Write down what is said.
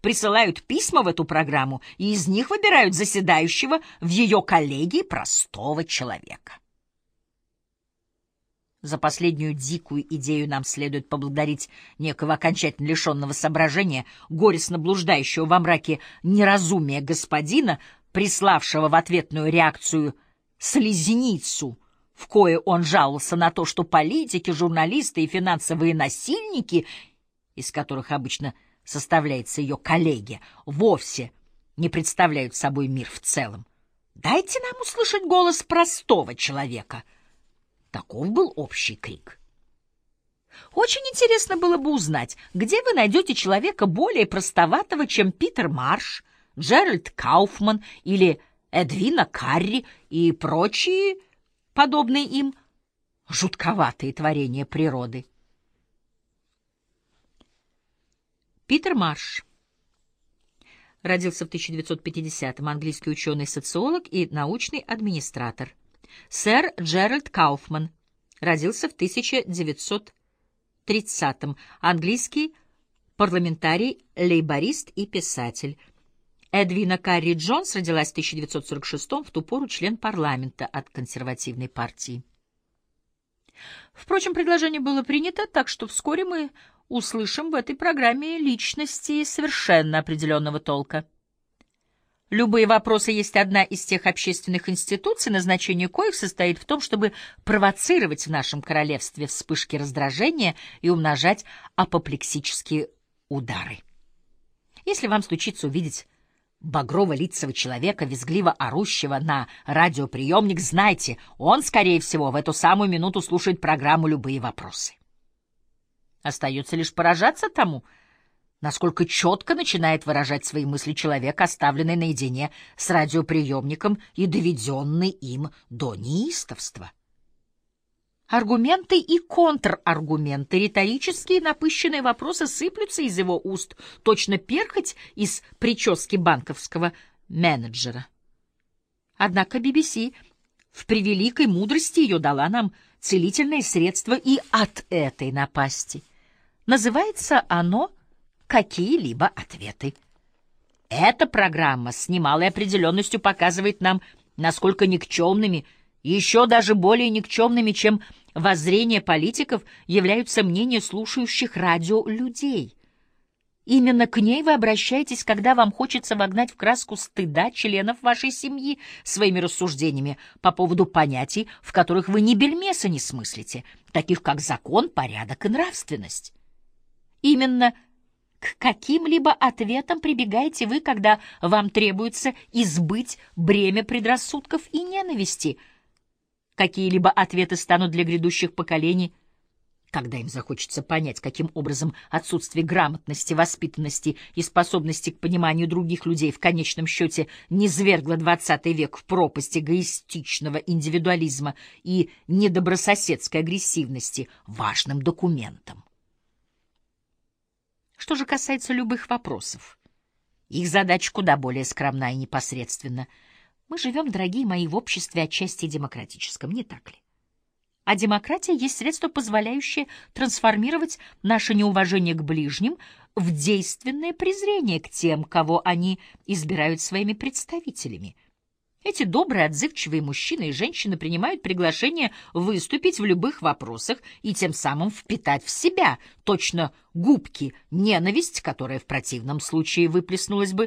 присылают письма в эту программу, и из них выбирают заседающего в ее коллегии простого человека. За последнюю дикую идею нам следует поблагодарить некого окончательно лишенного соображения, горестно блуждающего во мраке неразумия господина, приславшего в ответную реакцию слезницу, в кое он жаловался на то, что политики, журналисты и финансовые насильники, из которых обычно составляется ее коллегия, вовсе не представляют собой мир в целом. Дайте нам услышать голос простого человека — Таков был общий крик. Очень интересно было бы узнать, где вы найдете человека более простоватого, чем Питер Марш, Джеральд Кауфман или Эдвина Карри и прочие, подобные им, жутковатые творения природы. Питер Марш родился в 1950-м, английский ученый-социолог и научный администратор. Сэр Джеральд Кауфман родился в 1930-м, английский парламентарий, лейборист и писатель. Эдвина Карри Джонс родилась в 1946 в ту пору член парламента от консервативной партии. Впрочем, предложение было принято, так что вскоре мы услышим в этой программе личности совершенно определенного толка. Любые вопросы есть одна из тех общественных институций, назначение коих состоит в том, чтобы провоцировать в нашем королевстве вспышки раздражения и умножать апоплексические удары. Если вам случится увидеть багрово-лицего человека, визгливо орущего на радиоприемник, знайте, он, скорее всего, в эту самую минуту слушает программу «Любые вопросы». Остается лишь поражаться тому, насколько четко начинает выражать свои мысли человек, оставленный наедине с радиоприемником и доведенный им до неистовства. Аргументы и контраргументы, риторические напыщенные вопросы сыплются из его уст, точно перхоть из прически банковского менеджера. Однако BBC в превеликой мудрости ее дала нам целительное средство и от этой напасти. Называется оно какие-либо ответы. Эта программа с немалой определенностью показывает нам, насколько никчемными, еще даже более никчемными, чем воззрения политиков, являются мнения слушающих радио людей. Именно к ней вы обращаетесь, когда вам хочется вогнать в краску стыда членов вашей семьи своими рассуждениями по поводу понятий, в которых вы ни бельмеса не смыслите, таких как закон, порядок и нравственность. Именно к каким-либо ответам прибегаете вы, когда вам требуется избыть бремя предрассудков и ненависти? Какие-либо ответы станут для грядущих поколений, когда им захочется понять, каким образом отсутствие грамотности, воспитанности и способности к пониманию других людей в конечном счете низвергло XX век в пропасть эгоистичного индивидуализма и недобрососедской агрессивности важным документом. Что же касается любых вопросов, их задача куда более скромна и непосредственна. Мы живем, дорогие мои, в обществе отчасти демократическом, не так ли? А демократия есть средство, позволяющее трансформировать наше неуважение к ближним в действенное презрение к тем, кого они избирают своими представителями — эти добрые, отзывчивые мужчины и женщины принимают приглашение выступить в любых вопросах и тем самым впитать в себя точно губки ненависть, которая в противном случае выплеснулась бы